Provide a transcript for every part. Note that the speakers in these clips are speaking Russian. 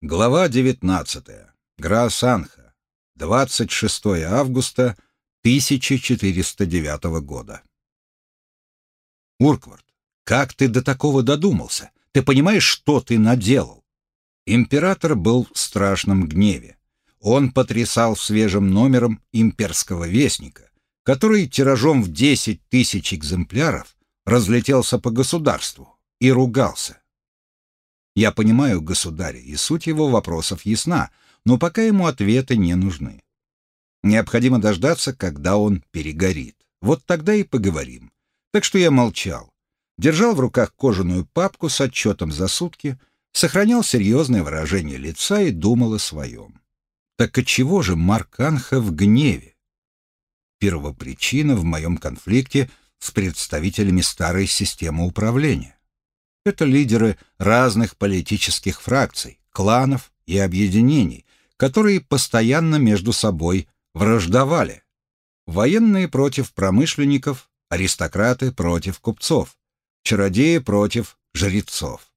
Глава 19. Граасанха. 26 августа 1409 года. Урквард, как ты до такого додумался? Ты понимаешь, что ты наделал? Император был в страшном гневе. Он потрясал свежим номером имперского вестника, который тиражом в 10 тысяч экземпляров разлетелся по государству и ругался. Я понимаю государя, и суть его вопросов ясна, но пока ему ответы не нужны. Необходимо дождаться, когда он перегорит. Вот тогда и поговорим. Так что я молчал. Держал в руках кожаную папку с отчетом за сутки, сохранял серьезное выражение лица и думал о своем. Так отчего же Марк Анха в гневе? Первопричина в моем конфликте с представителями старой системы управления. Это лидеры разных политических фракций, кланов и объединений, которые постоянно между собой враждовали. Военные против промышленников, аристократы против купцов, чародеи против жрецов.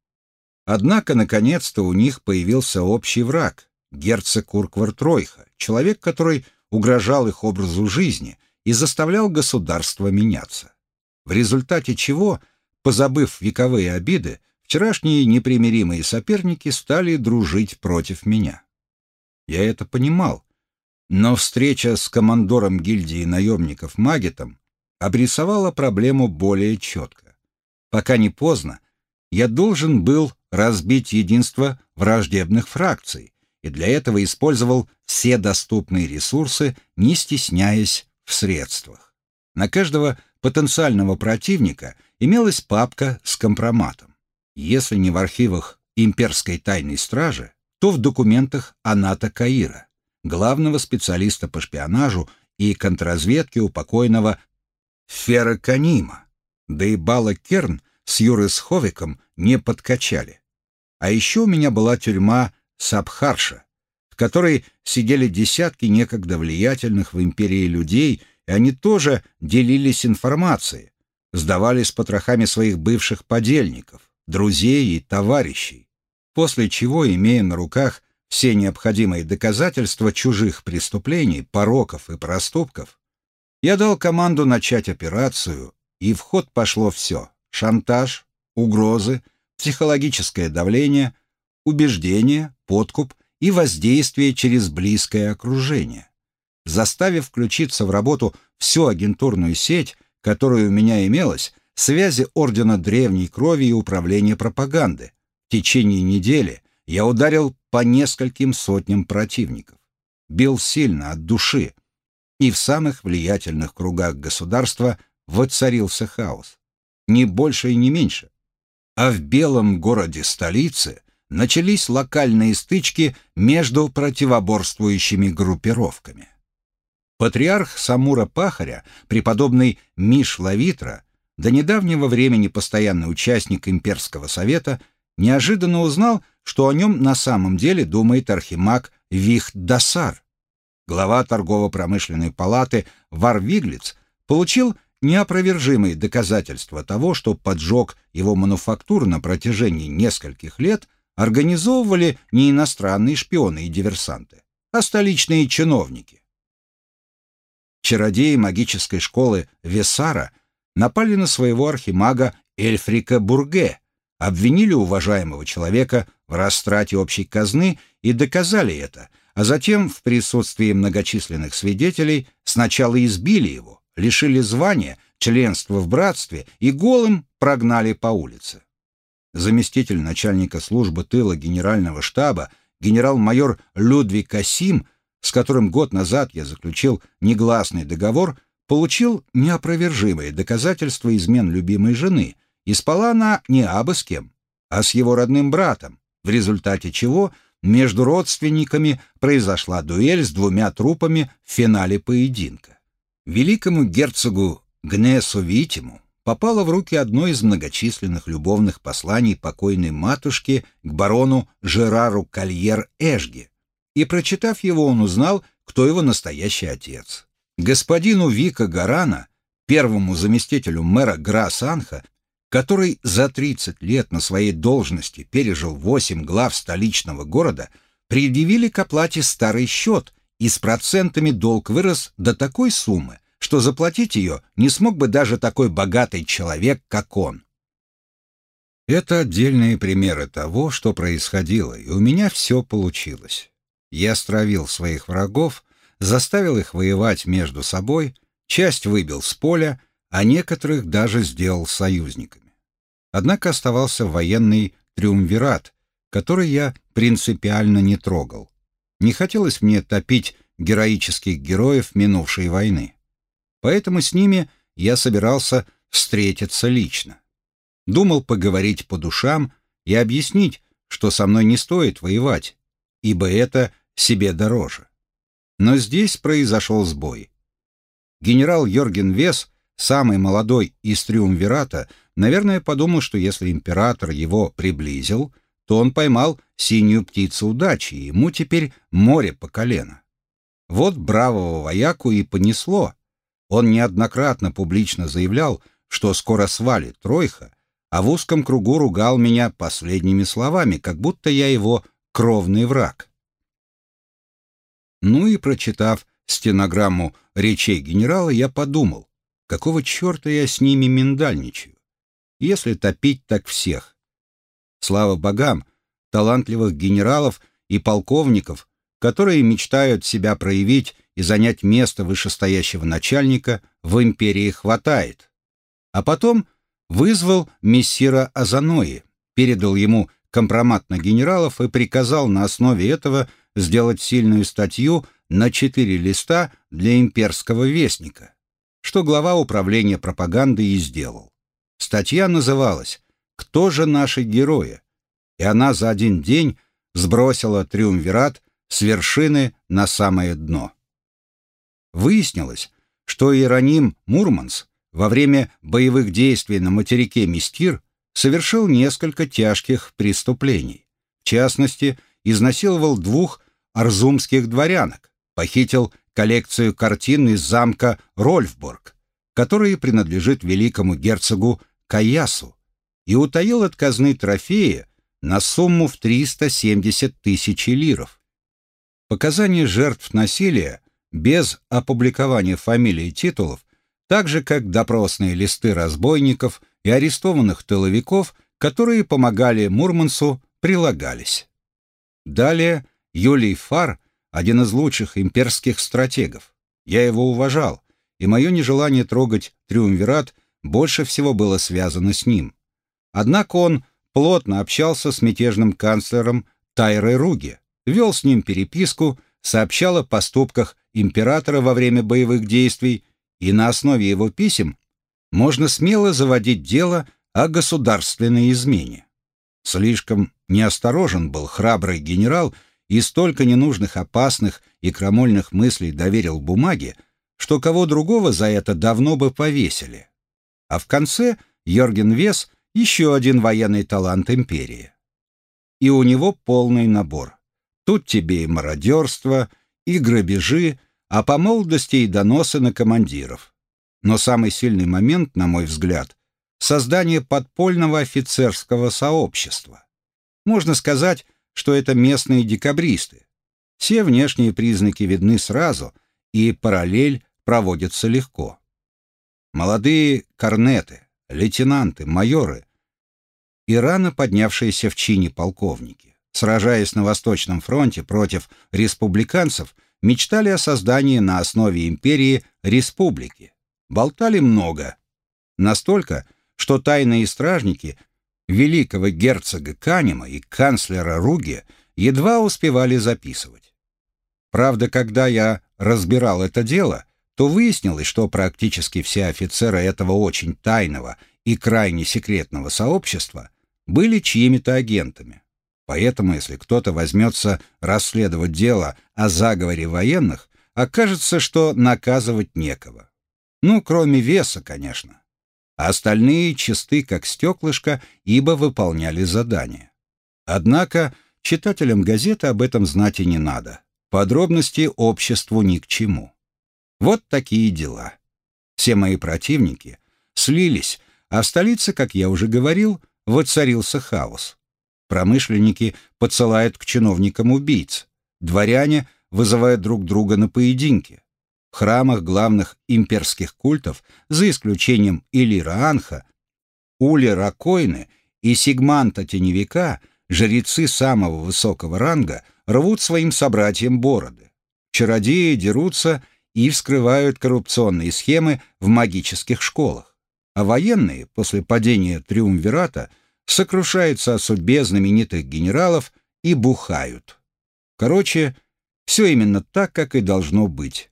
Однако, наконец-то, у них появился общий враг – герцог Урквард-Ройха, человек, который угрожал их образу жизни и заставлял государство меняться. В результате чего – Позабыв вековые обиды, вчерашние непримиримые соперники стали дружить против меня. Я это понимал, но встреча с командором гильдии наемников Магетом обрисовала проблему более четко. Пока не поздно, я должен был разбить единство враждебных фракций, и для этого использовал все доступные ресурсы, не стесняясь в средствах. На каждого потенциального противника имелась папка с компроматом. Если не в архивах имперской тайной стражи, то в документах Аната Каира, главного специалиста по шпионажу и контрразведке у покойного Фера Канима. Да и Бала Керн с Юрой Сховиком не подкачали. А еще у меня была тюрьма Сабхарша, в которой сидели десятки некогда влиятельных в империи людей и они тоже делились информацией, сдавали с потрохами своих бывших подельников, друзей и товарищей, после чего, имея на руках все необходимые доказательства чужих преступлений, пороков и проступков, я дал команду начать операцию, и в ход пошло все — шантаж, угрозы, психологическое давление, убеждение, подкуп и воздействие через близкое окружение заставив включиться в работу всю агентурную сеть, которая у меня имелась, связи Ордена Древней Крови и Управления пропаганды. В течение недели я ударил по нескольким сотням противников. Бил сильно, от души. И в самых влиятельных кругах государства воцарился хаос. Не больше и не меньше. А в белом городе-столице начались локальные стычки между противоборствующими группировками. Патриарх Самура-Пахаря, преподобный Миш Лавитра, до недавнего времени постоянный участник имперского совета, неожиданно узнал, что о нем на самом деле думает архимаг Вихт Дасар. Глава торгово-промышленной палаты Варвиглиц получил неопровержимые доказательства того, что поджог его мануфактур на протяжении нескольких лет организовывали не иностранные шпионы и диверсанты, а столичные чиновники. Чародеи магической школы Весара напали на своего архимага Эльфрика Бурге, обвинили уважаемого человека в растрате общей казны и доказали это, а затем в присутствии многочисленных свидетелей сначала избили его, лишили звания, членства в братстве и голым прогнали по улице. Заместитель начальника службы тыла генерального штаба генерал-майор Людвиг Касим с которым год назад я заключил негласный договор, получил неопровержимые доказательства измен любимой жены и спала она не абы с кем, а с его родным братом, в результате чего между родственниками произошла дуэль с двумя трупами в финале поединка. Великому герцогу Гнесу Витиму попало в руки одно из многочисленных любовных посланий покойной матушки к барону Жерару Кольер-Эшге, и, прочитав его, он узнал, кто его настоящий отец. Господину Вика Гарана, первому заместителю мэра Грасанха, который за 30 лет на своей должности пережил 8 глав столичного города, предъявили к оплате старый счет, и с процентами долг вырос до такой суммы, что заплатить ее не смог бы даже такой богатый человек, как он. Это отдельные примеры того, что происходило, и у меня все получилось. Я стравил своих врагов, заставил их воевать между собой, часть выбил с поля, а некоторых даже сделал союзниками. Однако оставался военный триумвират, который я принципиально не трогал. Не хотелось мне топить героических героев минувшей войны. Поэтому с ними я собирался встретиться лично. Думал поговорить по душам и объяснить, что со мной не стоит воевать, ибо это себе дороже. Но здесь произошел сбой. Генерал Йорген Вес самый молодой из Триумвирата, наверное, подумал, что если император его приблизил, то он поймал синюю птицу удачи, и ему теперь море по колено. Вот бравого вояку и понесло. Он неоднократно публично заявлял, что скоро свалит Тройха, а в узком кругу ругал меня последними словами, как будто я его кровный враг. Ну и прочитав стенограмму речей генерала, я подумал, Какого черта я с ними миндальничаю? Если топить, так всех. Слава богам, талантливых генералов и полковников, которые мечтают себя проявить и занять место вышестоящего начальника, в империи хватает. А потом вызвал мессира Азанои, передал ему компромат на генералов и приказал на основе этого сделать сильную статью на четыре листа для имперского вестника что глава управления пропаганды и сделал. Статья называлась «Кто же наши герои?» и она за один день сбросила триумвират с вершины на самое дно. Выяснилось, что Иероним Мурманс во время боевых действий на материке Мистир совершил несколько тяжких преступлений. В частности, изнасиловал двух арзумских дворянок, похитил коллекцию картин из замка Рольфбург, который принадлежит великому герцогу Каясу, и утаил от казны трофеи на сумму в 370 тысяч лиров. Показания жертв насилия без опубликования фамилий и титулов, так же как допросные листы разбойников и арестованных тыловиков, которые помогали Мурмансу, прилагались. Далее Юлий Фар – один из лучших имперских стратегов. Я его уважал, и мое нежелание трогать Триумвират больше всего было связано с ним. Однако он плотно общался с мятежным канцлером Тайрой Руги, вел с ним переписку, сообщал о поступках императора во время боевых действий, и на основе его писем можно смело заводить дело о государственной измене. Слишком неосторожен был храбрый генерал, и столько ненужных опасных и крамольных мыслей доверил бумаге, что кого другого за это давно бы повесили. А в конце Йорген Вес — еще один военный талант империи. И у него полный набор. Тут тебе и мародерство, и грабежи, а по молодости и доносы на командиров. Но самый сильный момент, на мой взгляд, создание подпольного офицерского сообщества. Можно сказать, что это местные декабристы. Все внешние признаки видны сразу, и параллель проводится легко. Молодые корнеты, лейтенанты, майоры и рано поднявшиеся в чине полковники, сражаясь на Восточном фронте против республиканцев, мечтали о создании на основе империи республики. Болтали много. Настолько, что тайные стражники великого герцога Канема и канцлера Руги едва успевали записывать. Правда, когда я разбирал это дело, то выяснилось, что практически все офицеры этого очень тайного и крайне секретного сообщества были чьими-то агентами. Поэтому, если кто-то возьмется расследовать дело о заговоре военных, окажется, что наказывать некого. Ну, кроме веса, конечно а остальные чисты, как стеклышко, ибо выполняли задание. Однако читателям газеты об этом знать и не надо. Подробности обществу ни к чему. Вот такие дела. Все мои противники слились А в столице, как я уже говорил, воцарился хаос. Промышленники подсылают к чиновникам убийц. Дворяне вызывают друг друга на поединки. Храмах главных имперских культов, за исключением Илира Анха, Улера Койны и Сигманта Теневика, жрецы самого высокого ранга рвут своим собратьям бороды. Чародеи дерутся и вскрывают коррупционные схемы в магических школах. А военные после падения Триумвирата сокрушаются о судьбе знаменитых генералов и бухают. Короче, все именно так, как и должно быть.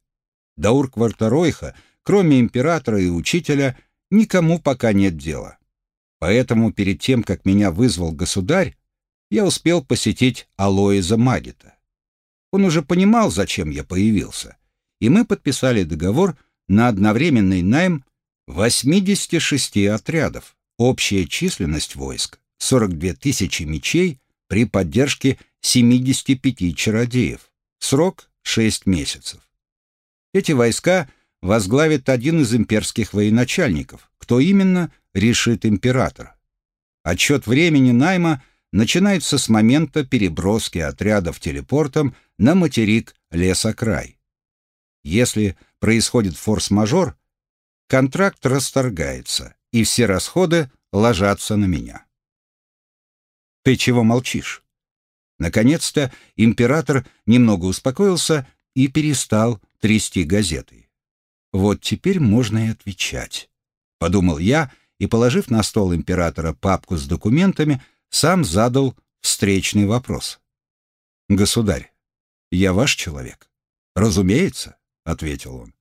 До Уркварта кроме императора и учителя, никому пока нет дела. Поэтому перед тем, как меня вызвал государь, я успел посетить Алоиза Магита. Он уже понимал, зачем я появился, и мы подписали договор на одновременный найм 86 отрядов, общая численность войск 42 тысячи мечей при поддержке 75 чародеев, срок 6 месяцев. Эти войска возглавит один из имперских военачальников. Кто именно, решит император. Отчет времени найма начинается с момента переброски отрядов телепортом на материк Лесокрай. Если происходит форс-мажор, контракт расторгается, и все расходы ложатся на меня. Ты чего молчишь? Наконец-то император немного успокоился и перестал трясти газетой. Вот теперь можно и отвечать. Подумал я и, положив на стол императора папку с документами, сам задал встречный вопрос. «Государь, я ваш человек?» «Разумеется», — ответил он.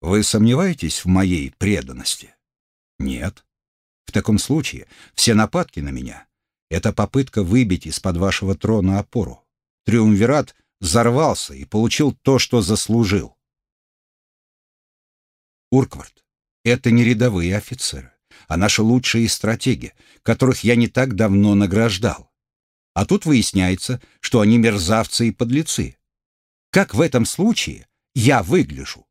«Вы сомневаетесь в моей преданности?» «Нет. В таком случае все нападки на меня — это попытка выбить из-под вашего трона опору. Триумвират взорвался и получил то, что заслужил. Урквард — это не рядовые офицеры, а наши лучшие стратеги, которых я не так давно награждал. А тут выясняется, что они мерзавцы и подлецы. Как в этом случае я выгляжу?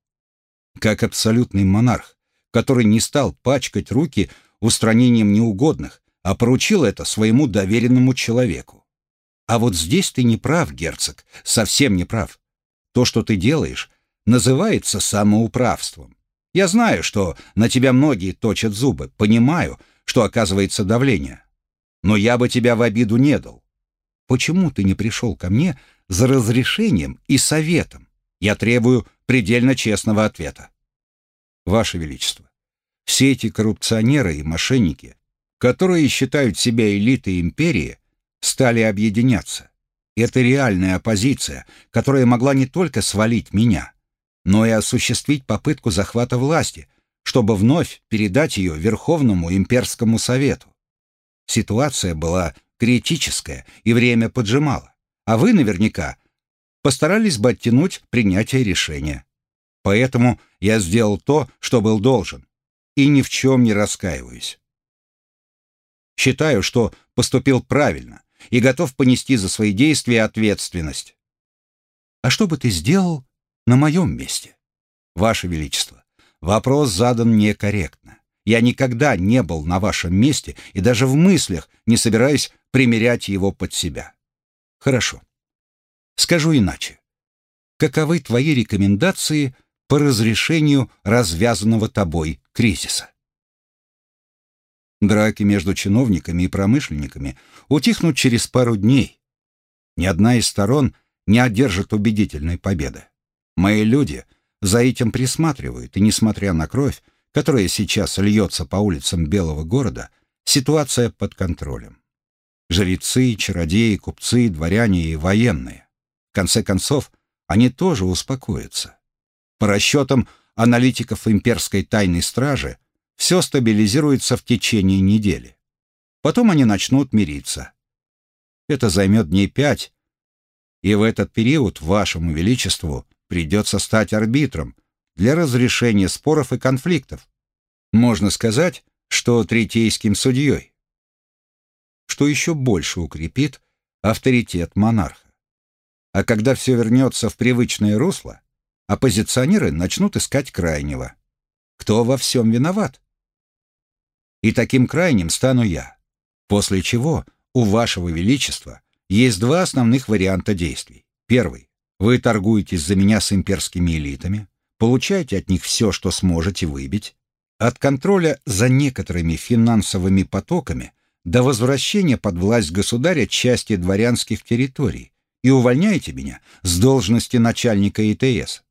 Как абсолютный монарх, который не стал пачкать руки устранением неугодных, а поручил это своему доверенному человеку. А вот здесь ты не прав, герцог, совсем не прав. То, что ты делаешь, называется самоуправством. Я знаю, что на тебя многие точат зубы, понимаю, что оказывается давление. Но я бы тебя в обиду не дал. Почему ты не пришел ко мне за разрешением и советом? Я требую предельно честного ответа. Ваше Величество, все эти коррупционеры и мошенники, которые считают себя элитой империи, стали объединяться. Это реальная оппозиция, которая могла не только свалить меня, но и осуществить попытку захвата власти, чтобы вновь передать ее Верховному имперскому совету. Ситуация была критическая, и время поджимало. А вы наверняка постарались бы оттянуть принятие решения. Поэтому я сделал то, что был должен, и ни в чем не раскаиваюсь. Считаю, что поступил правильно, и готов понести за свои действия ответственность. А что бы ты сделал на моем месте? Ваше Величество, вопрос задан некорректно. Я никогда не был на вашем месте и даже в мыслях не собираюсь примерять его под себя. Хорошо. Скажу иначе. Каковы твои рекомендации по разрешению развязанного тобой кризиса? Драки между чиновниками и промышленниками утихнут через пару дней. Ни одна из сторон не одержит убедительной победы. Мои люди за этим присматривают, и несмотря на кровь, которая сейчас льется по улицам Белого города, ситуация под контролем. Жрецы, чародеи, купцы, дворяне и военные. В конце концов, они тоже успокоятся. По расчетам аналитиков имперской тайной стражи, все стабилизируется в течение недели. Потом они начнут мириться. Это займет дней пять, и в этот период вашему величеству придется стать арбитром для разрешения споров и конфликтов. Можно сказать, что третейским судьей. Что еще больше укрепит авторитет монарха. А когда все вернется в привычное русло, оппозиционеры начнут искать крайнего. Кто во всем виноват? И таким крайним стану я. После чего у вашего величества есть два основных варианта действий. Первый. Вы торгуетесь за меня с имперскими элитами, получаете от них все, что сможете выбить, от контроля за некоторыми финансовыми потоками до возвращения под власть государя части дворянских территорий и увольняете меня с должности начальника ИТС.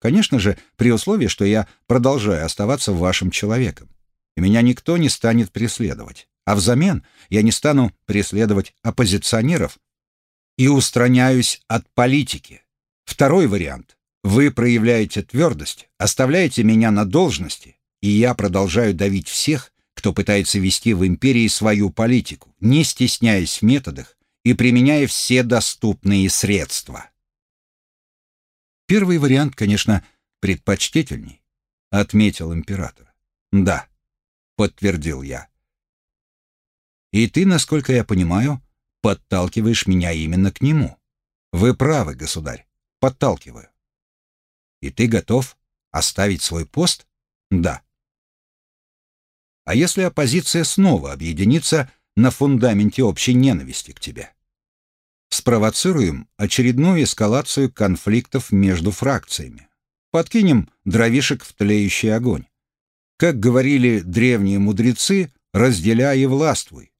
Конечно же, при условии, что я продолжаю оставаться вашим человеком, и меня никто не станет преследовать, а взамен я не стану преследовать оппозиционеров и устраняюсь от политики. Второй вариант. Вы проявляете твердость, оставляете меня на должности, и я продолжаю давить всех, кто пытается вести в империи свою политику, не стесняясь в методах и применяя все доступные средства. Первый вариант, конечно, предпочтительней, отметил император. Да, подтвердил я. И ты, насколько я понимаю, подталкиваешь меня именно к нему. Вы правы, государь, подталкиваю. И ты готов оставить свой пост? Да. А если оппозиция снова объединится на фундаменте общей ненависти к тебе? Спровоцируем очередную эскалацию конфликтов между фракциями. Подкинем дровишек в тлеющий огонь. Как говорили древние мудрецы, разделяй и властвуй.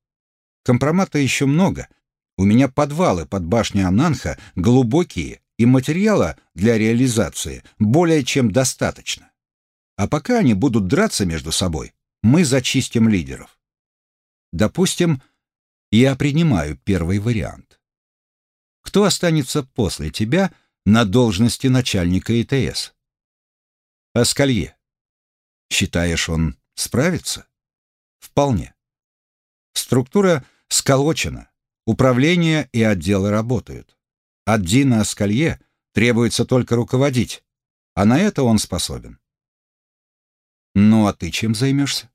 Компромата еще много. У меня подвалы под башней Ананха глубокие, и материала для реализации более чем достаточно. А пока они будут драться между собой, мы зачистим лидеров. Допустим, я принимаю первый вариант. Кто останется после тебя на должности начальника ИТС? Аскалье. Считаешь, он справится? Вполне. Структура сколочена, управление и отделы работают. От Дина Аскалье требуется только руководить, а на это он способен. Ну а ты чем займешься?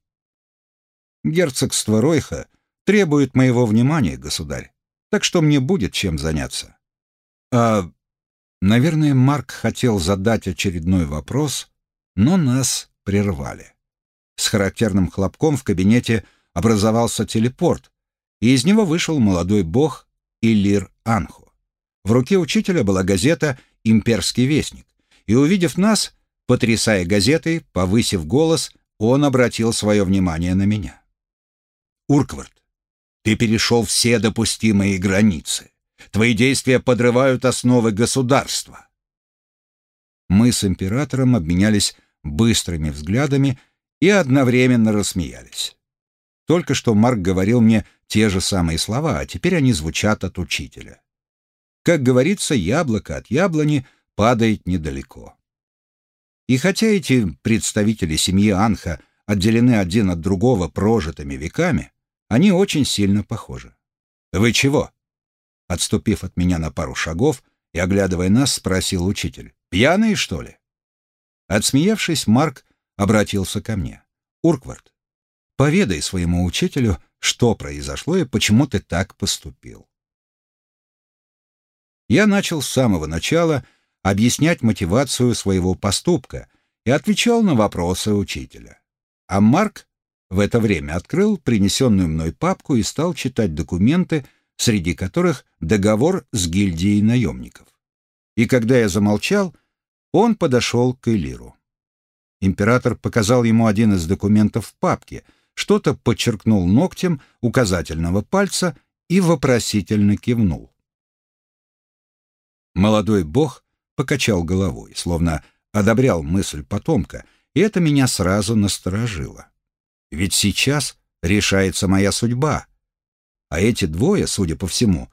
Герцогство Ройха требует моего внимания, государь, так что мне будет чем заняться. А, наверное, Марк хотел задать очередной вопрос, но нас прервали. С характерным хлопком в кабинете образовался телепорт, и из него вышел молодой бог Иллир Анху. В руке учителя была газета «Имперский вестник», и, увидев нас, потрясая газетой, повысив голос, он обратил свое внимание на меня. «Урквард, ты перешел все допустимые границы. Твои действия подрывают основы государства». Мы с императором обменялись быстрыми взглядами и одновременно рассмеялись. Только что Марк говорил мне те же самые слова, а теперь они звучат от учителя. Как говорится, яблоко от яблони падает недалеко. И хотя эти представители семьи Анха отделены один от другого прожитыми веками, они очень сильно похожи. «Вы чего?» Отступив от меня на пару шагов и оглядывая нас, спросил учитель. «Пьяные, что ли?» Отсмеявшись, Марк обратился ко мне. «Урквард, поведай своему учителю, что произошло и почему ты так поступил». Я начал с самого начала объяснять мотивацию своего поступка и отвечал на вопросы учителя. А Марк в это время открыл принесенную мной папку и стал читать документы, среди которых договор с гильдией наемников. И когда я замолчал, он подошел к Элиру. Император показал ему один из документов в папке, что-то подчеркнул ногтем указательного пальца и вопросительно кивнул. Молодой бог покачал головой, словно одобрял мысль потомка, и это меня сразу насторожило. Ведь сейчас решается моя судьба, а эти двое, судя по всему,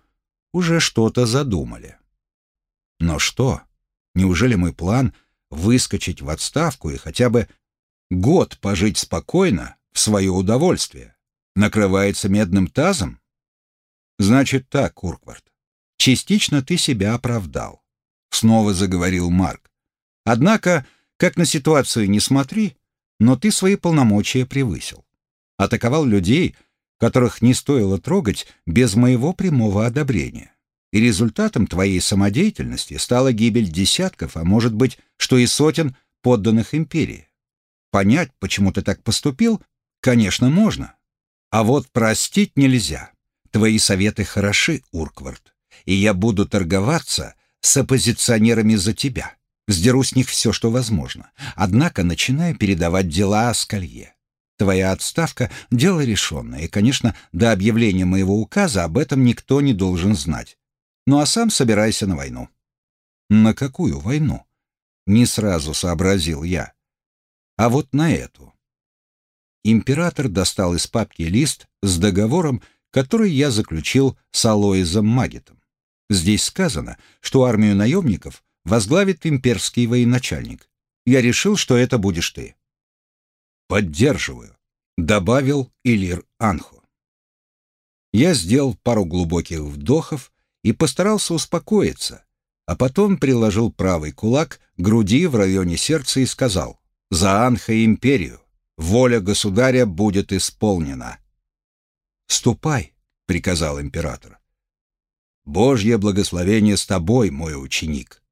уже что-то задумали. Но что? Неужели мой план — выскочить в отставку и хотя бы год пожить спокойно в свое удовольствие — накрывается медным тазом? Значит так, Курквард, частично ты себя оправдал снова заговорил Марк. Однако, как на ситуацию не смотри, но ты свои полномочия превысил. Атаковал людей, которых не стоило трогать без моего прямого одобрения. И результатом твоей самодеятельности стала гибель десятков, а может быть, что и сотен подданных империи. Понять, почему ты так поступил, Конечно, можно. А вот простить нельзя. Твои советы хороши, Урквард, и я буду торговаться с оппозиционерами за тебя. Сдеру с них все, что возможно. Однако начинаю передавать дела о Скалье. Твоя отставка — дело решенное, и, конечно, до объявления моего указа об этом никто не должен знать. Ну а сам собирайся на войну». «На какую войну?» Не сразу сообразил я. «А вот на эту». Император достал из папки лист с договором, который я заключил с Алоизом Магетом. Здесь сказано, что армию наемников возглавит имперский военачальник. Я решил, что это будешь ты. «Поддерживаю», — добавил Илир Анхо. Я сделал пару глубоких вдохов и постарался успокоиться, а потом приложил правый кулак к груди в районе сердца и сказал «За Анха империю! Воля государя будет исполнена!» «Ступай», — приказал император. «Божье благословение с тобой, мой ученик!»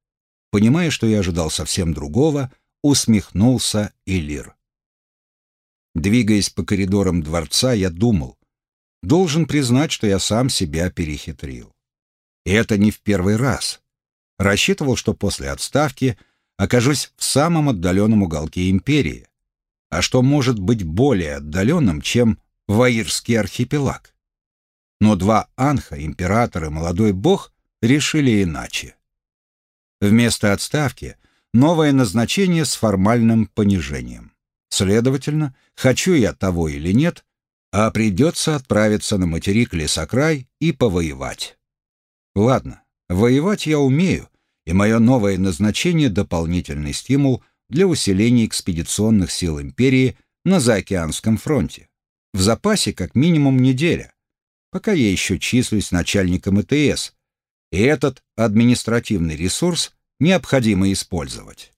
Понимая, что я ожидал совсем другого, усмехнулся Илир. Двигаясь по коридорам дворца, я думал, должен признать, что я сам себя перехитрил. И это не в первый раз. Рассчитывал, что после отставки окажусь в самом отдаленном уголке империи. А что может быть более отдаленным, чем Ваирский архипелаг? Но два анха, император и молодой бог, решили иначе. Вместо отставки новое назначение с формальным понижением. Следовательно, хочу я того или нет, а придется отправиться на материк Лесокрай и повоевать. Ладно, воевать я умею, и мое новое назначение — дополнительный стимул для усиления экспедиционных сил империи на Заокеанском фронте. В запасе как минимум неделя, пока я еще числюсь начальником ИТС, и этот административный ресурс необходимо использовать.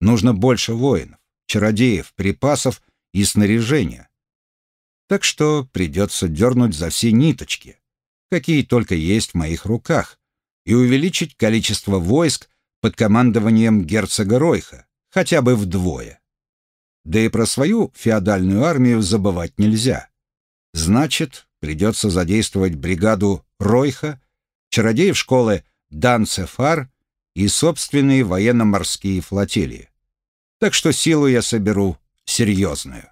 Нужно больше воинов, чародеев, припасов и снаряжения. Так что придется дернуть за все ниточки, какие только есть в моих руках, и увеличить количество войск под командованием герцога Ройха, хотя бы вдвое. Да и про свою феодальную армию забывать нельзя. Значит, придется задействовать бригаду Ройха, чародеев школы Данцефар и собственные военно-морские флотилии. Так что силу я соберу серьезную.